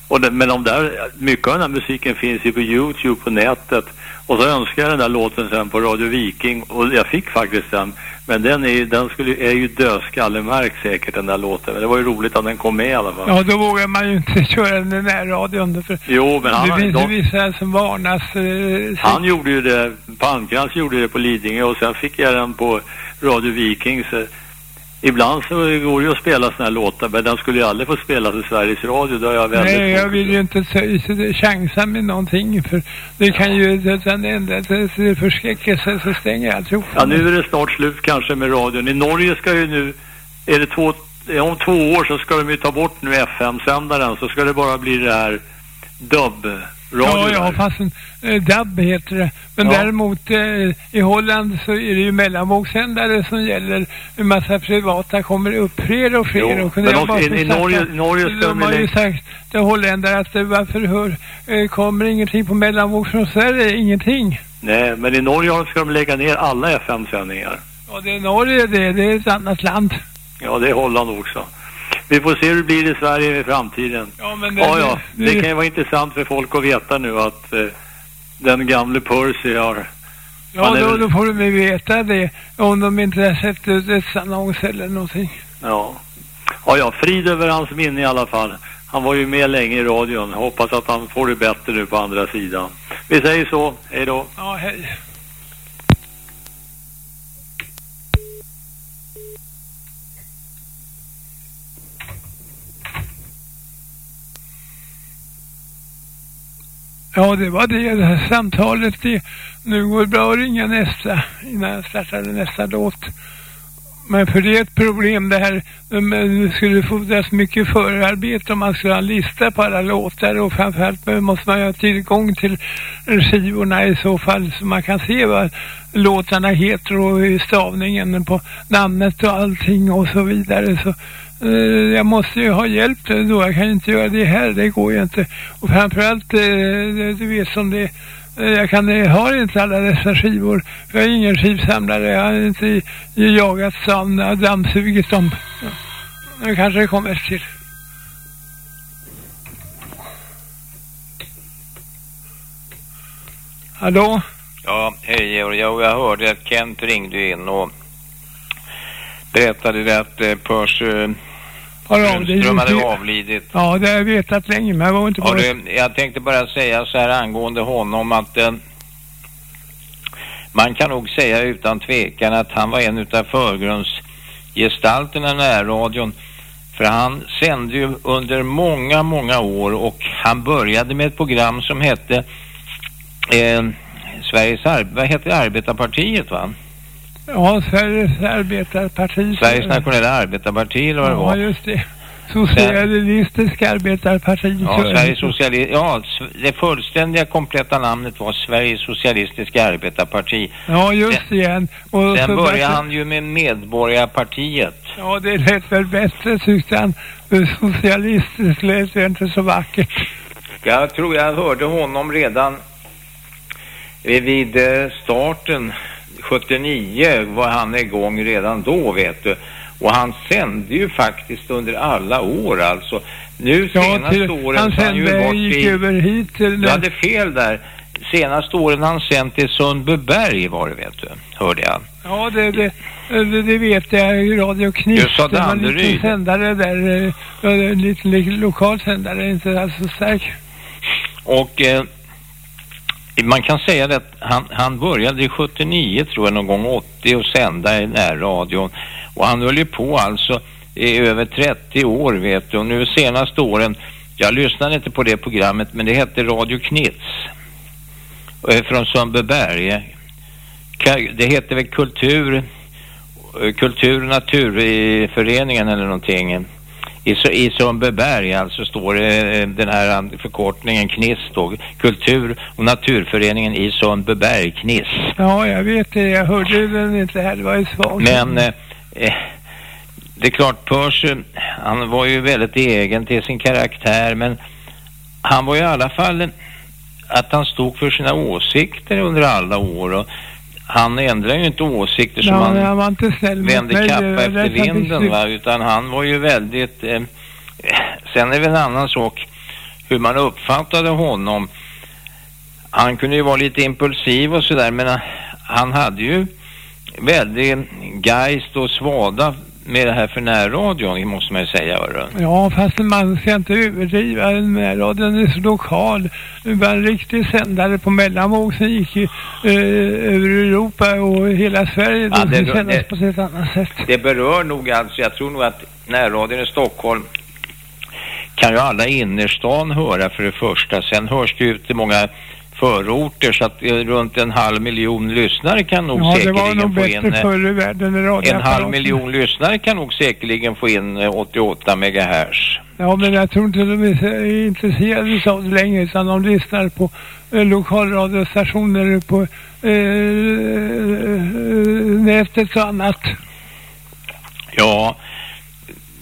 Speaker 8: Och det, men de där, mycket av den här musiken finns ju på Youtube på nätet. Och så önskade jag den där låten sen på Radio Viking och jag fick faktiskt den. Men den är ju, den skulle, är ju dödskallemärk säkert den där låten. Men det var ju roligt att den kom med i alla fall.
Speaker 2: Ja, då vågar man ju inte köra den i närradion. För
Speaker 8: Jo, men han,
Speaker 2: det finns ju vissa som varnas. Eh,
Speaker 8: han gjorde ju det, Palmkrantz gjorde det på Lidingö och sen fick jag den på Radio Vikings. Eh, Ibland så går det ju att spela såna här låtar, men den skulle ju aldrig få spelas i Sveriges Radio. Då jag väldigt
Speaker 2: Nej, jag vill ju inte chansa med någonting för det kan ju, ändra till förskräckelse så stänger jag alltihop.
Speaker 8: Ja, nu är det snart slut kanske med radion. I Norge ska ju nu, är det två, om två år så ska de ju ta bort nu FM-sändaren så ska det bara bli det här dubb-radio.
Speaker 2: Ja, ja, fast en eh, DAB heter det. Men
Speaker 8: Ja.
Speaker 2: däremot eh, i Holland så är det ju mellanvågssändare som gäller. En massa privata kommer upp fler och fler.
Speaker 8: Jo,
Speaker 2: och
Speaker 8: men
Speaker 2: jag
Speaker 8: de-
Speaker 2: bara
Speaker 8: i- i Norge- Norge ska
Speaker 2: de har ju sagt, det holländare, att eh, varför hör, eh, kommer ingenting på mellanvåg från Sverige? Ingenting.
Speaker 8: Nej, men i Norge ska de lägga ner alla FM-sändningar.
Speaker 2: Ja, det är Norge det, det är ett annat land.
Speaker 8: Ja, det är Holland också. Vi får se hur det blir i Sverige i framtiden.
Speaker 2: Ja, men det,
Speaker 8: Ja, ja.
Speaker 2: det,
Speaker 8: Det kan ju vara intressant för folk att veta nu att eh, den gamle Percy har...
Speaker 2: ja då,
Speaker 8: väl-
Speaker 2: då får de ju veta det. Om de inte har sett ut ett annons eller någonting.
Speaker 8: Ja. Ja, ja. Frid över hans minne i alla fall. Han var ju med länge i radion. Hoppas att han får det bättre nu på andra sidan. Vi säger så. Hej då.
Speaker 2: Ja, hej. Ja, det var det, det här samtalet. Det, nu går det bra att ringa nästa innan jag startade nästa låt. Men för det är ett problem det här. Men det skulle fordras mycket förarbete om man skulle ha en lista på alla låtar och framförallt måste man ju ha tillgång till skivorna i så fall så man kan se vad låtarna heter och stavningen på namnet och allting och så vidare. Så Eh, jag måste ju ha hjälp då. Jag kan ju inte göra det här. Det går ju inte. Och framförallt, eh, det- du vet som det eh, jag kan, jag har inte alla dessa skivor. Jag är ingen skivsamlare. Jag har inte i- jagat sådana, dammsugit dem. Nu kanske det kommer till. Hallå?
Speaker 5: Ja, hej Georg. Jag, jag hörde att Kent ringde in och berättade det att eh, Pers eh,
Speaker 2: har du avlidit?
Speaker 5: Lundström hade avlidit.
Speaker 2: Ja, det har jag vetat länge, men jag var inte bara...
Speaker 5: det, jag tänkte bara säga så här angående honom att eh, man kan nog säga utan tvekan att han var en utav förgrundsgestalterna i närradion. För han sände ju under många, många år och han började med ett program som hette eh, Sveriges Ar vad heter? Arbetarpartiet va?
Speaker 2: Ja, Sveriges arbetarparti.
Speaker 5: Sveriges nationella arbetarparti eller vad det
Speaker 2: Ja,
Speaker 5: var.
Speaker 2: just det. Socialistiska arbetarparti.
Speaker 5: Ja, Sveriges sociali ja, det fullständiga kompletta namnet var Sveriges socialistiska arbetarparti.
Speaker 2: Ja, just igen. Och
Speaker 5: Sen började han ju med Medborgarpartiet.
Speaker 2: Ja, det lät väl bättre tyckte han. Socialistiskt lät det inte så vackert.
Speaker 5: Jag tror jag hörde honom redan vid eh, starten 79 var han igång redan då vet du. Och han sände ju faktiskt under alla år alltså. Nu
Speaker 2: Ja,
Speaker 5: senaste åren
Speaker 2: han
Speaker 5: han
Speaker 2: sände,
Speaker 5: varit
Speaker 2: gick
Speaker 5: i...
Speaker 2: över hit till...
Speaker 5: Du hade fel där. Senaste åren han sänt till Sundbyberg var det vet du. Hörde jag.
Speaker 2: Ja, det, det, det, det vet jag. i Radio Kniss.
Speaker 5: Du sa
Speaker 2: det var en
Speaker 5: Danderyd.
Speaker 2: liten sändare där. eh, En liten li- lokal sändare, inte alls så stark.
Speaker 5: Och eh, man kan säga det att han, han började i 79 tror jag någon gång 80 och sända i närradion. Och han höll ju på alltså i över 30 år vet du. Och nu senaste åren, jag lyssnade inte på det programmet men det hette Radio Knits. Från Sundbyberg. Det hette väl Kultur, eh, Kultur och Naturföreningen eller någonting. I, I Sundbyberg alltså står eh, den här eh, förkortningen KNIS då, Kultur och Naturföreningen i Sundbyberg, KNIS.
Speaker 2: Ja, jag vet det. Jag hörde den inte här. Det var ju svagt.
Speaker 5: Men eh, eh, det är klart, Percy, han var ju väldigt egen till sin karaktär men han var ju i alla fall att han stod för sina åsikter under alla år och han ändrade ju inte åsikter som
Speaker 2: Ja,
Speaker 5: han
Speaker 2: var inte
Speaker 5: vände
Speaker 2: mig.
Speaker 5: kappa efter vinden va, utan han var ju väldigt eh, sen är det en annan sak hur man uppfattade honom han kunde ju vara lite impulsiv och sådär men han hade ju väldigt geist och svada med det här för närradion, måste man ju säga. Hörru.
Speaker 2: Ja, fast man ska inte överdriva. Närradion är så lokal. Det var en riktig sändare på mellanvåg som gick eh, över Europa och hela Sverige.
Speaker 5: Ja,
Speaker 2: det
Speaker 5: det-
Speaker 2: sändas på ett annat sätt.
Speaker 5: Det berör nog alltså, jag tror nog att närradion i Stockholm kan ju alla innerstan höra för det första. Sen hörs det ut i många förorter så att eh, runt en halv miljon lyssnare kan nog
Speaker 2: Ja,
Speaker 5: säkerligen få in... eh,
Speaker 2: världen
Speaker 5: En halv miljon lyssnare kan nog säkerligen få in eh, 88 megahertz.
Speaker 2: Ja, men jag tror inte de är intresserade av det längre utan de lyssnar på eh, lokalradiostationer på eh, eh, nätet och annat.
Speaker 5: Ja,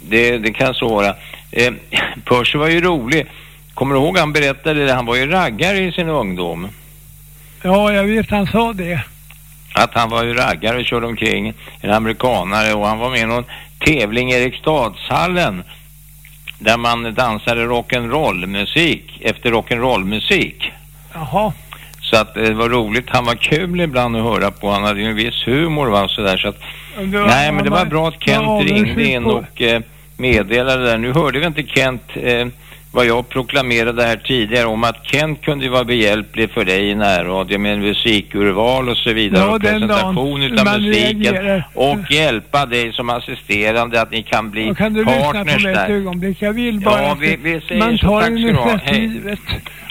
Speaker 5: det, det kan så vara. Eh, Percy var ju rolig. Kommer du ihåg han berättade det? Han var ju raggare i sin ungdom.
Speaker 2: Ja, jag vet han sa det.
Speaker 5: Att han var ju raggare och körde omkring en amerikanare och han var med i någon tävling i Eriksdalshallen där man dansade rock'n'roll musik efter rock'n'roll musik.
Speaker 2: Jaha.
Speaker 5: Så att eh, det var roligt. Han var kul ibland att höra på. Han hade ju en viss humor va, sådär. Så att,
Speaker 2: Det var-
Speaker 5: nej, men det var bra att Kent ringde in och eh, meddelade där. Nu hörde vi inte Kent eh, vad jag proklamerade här tidigare om att Kent kunde vara behjälplig för dig i närradio med musikurval och så vidare
Speaker 2: Ja,
Speaker 5: och presentation utav musiken
Speaker 2: reagerar.
Speaker 5: och hjälpa dig som assisterande att ni kan bli
Speaker 2: Och kan du lyssna på
Speaker 5: partners
Speaker 2: mig ett
Speaker 5: där.
Speaker 2: ögonblick? Jag vill bara
Speaker 5: Ja, vi, vi säger
Speaker 2: man
Speaker 5: så.
Speaker 2: tar
Speaker 5: Tack
Speaker 2: initiativet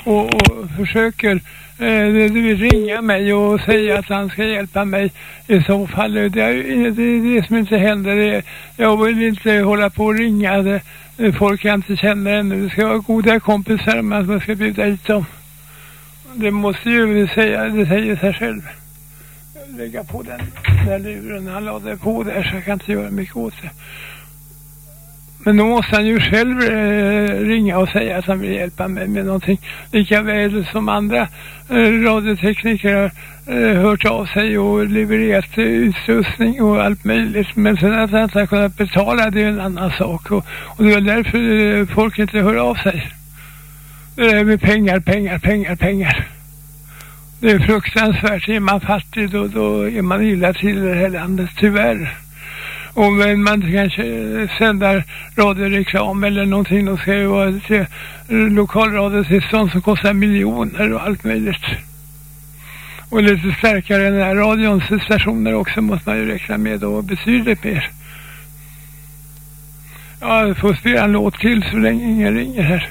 Speaker 2: och, och försöker eh, du vill ringa mig och säga att han ska hjälpa mig i så fall. Det är det, det som inte händer. Det, jag vill inte hålla på och ringa det, folk jag inte känner ännu. Det ska vara goda kompisar men man ska bjuda hit dem. Det måste ju säga, det säger sig själv. Lägga på den där luren. Han lade på där så jag kan inte göra mycket åt det. Men då måste han ju själv eh, ringa och säga att han vill hjälpa mig med någonting. Lika väl som andra eh, radiotekniker har eh, hört av sig och levererat eh, utrustning och allt möjligt. Men sen att han inte har kunnat betala det är en annan sak. Och, och det är därför eh, folk inte hör av sig. Det där med pengar, pengar, pengar, pengar. Det är fruktansvärt. Är man fattig då, då är man illa till i det här landet, tyvärr. Och man kanske sända radioreklam eller någonting, då ska ju vara till lokalradiotillstånd som kostar miljoner och allt möjligt. Och lite starkare än den här radions stationer också måste man ju räkna med då betydligt mer. Ja, jag får spela en låt till så länge ingen ringer här.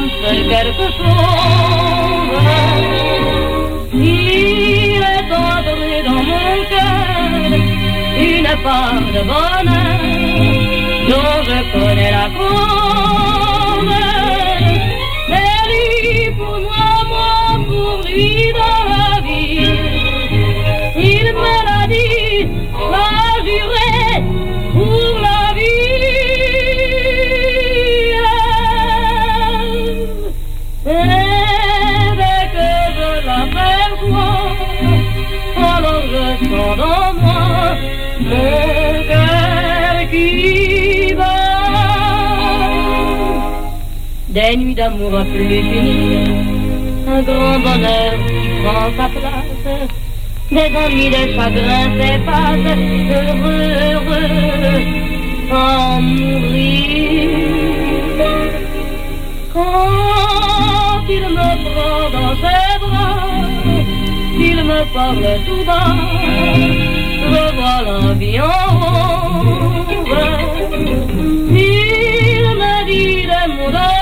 Speaker 3: fait quelque chose. Il est entré dans une part de bonheur dont je connais la cause. Des nuits d'amour plus finir, un grand bonheur prend sa place. Des ennuis, des chagrins s'effacent, heureux, heureux, sans mourir. Quand il me prend dans ses bras, il me parle tout bas, je vois la en. Il me dit des mots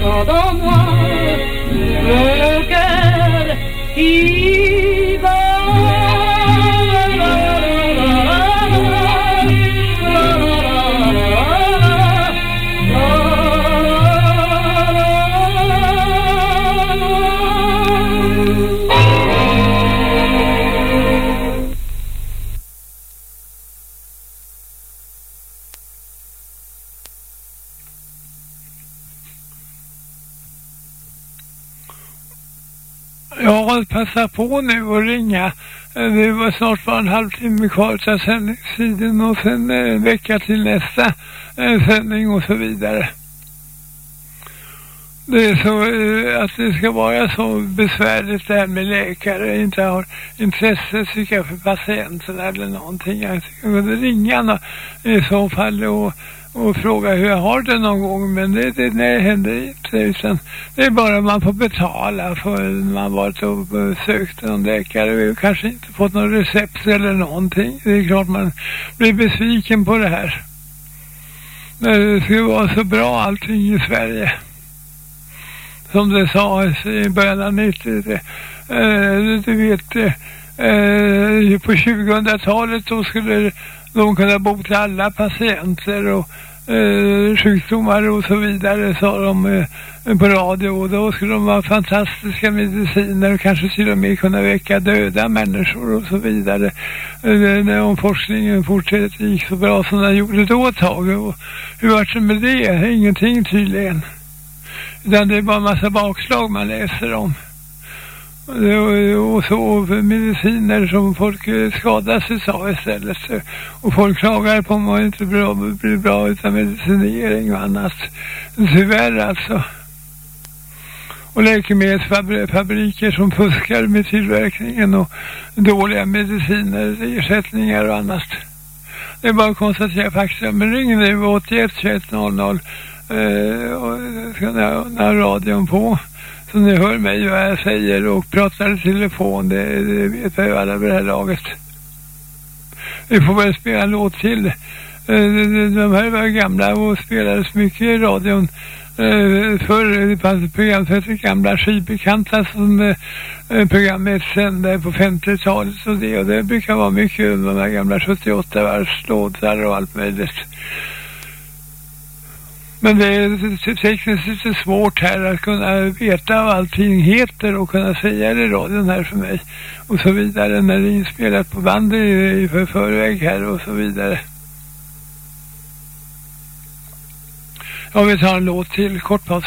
Speaker 3: todo moi, mon cœur,
Speaker 2: il passa på nu och ringa. Eh, det var snart bara en halvtimme kvar till sändningstiden och sen eh, en vecka till nästa eh, sändning och så vidare. Det är så att det ska vara så besvärligt det här med läkare inte har intresse tycker jag för patienterna eller någonting. Jag kunde ringa i så fall och, och fråga hur jag har det någon gång men det, det, nej, det händer inte utan det är bara man får betala för man varit och besökt någon läkare och kanske inte fått någon recept eller någonting. Det är klart man blir besviken på det här. När det skulle vara så bra allting i Sverige som det sades alltså, i början av 90 det, eh, du vet eh, eh, på 2000-talet då skulle de kunde bota alla patienter och eh, sjukdomar och så vidare sa de eh, på radio och då skulle de ha fantastiska mediciner och kanske till och med kunna väcka döda människor och så vidare eh, när om forskningen fortsatt gick så bra som den gjorde då ett tag och hur var det med det? Ingenting tydligen utan det är bara en massa bakslag man läser om. Och, så mediciner som folk eh, skadas utav istället. Och folk klagar på att man inte bra, blir bra utan medicinering och annat. Tyvärr alltså. Och läkemedelsfabriker som fuskar med tillverkningen och dåliga mediciner, ersättningar och annat. Det är bara att konstatera faktum. Men ring nu 81 21 00 eh, och ska ni ha den här radion på. Så ni hör mig vad jag säger och pratar i telefon. Det, det vet jag ju alla vid det här laget. Vi får väl spela en låt till. Eh, de, här var gamla och spelades mycket i radion. Eh, förr det fanns ett program som hette Gamla skivbekanta som eh, programmet sände på 50-talet och det. Och det brukar vara mycket de här gamla 78 varvslåtar och allt möjligt. Men det är tekniskt lite svårt här att kunna veta vad allting heter och kunna säga det i radion här för mig. Och så vidare när det är inspelat på band i, i för förväg här och så vidare. Ja, vi tar en låt till, kort paus.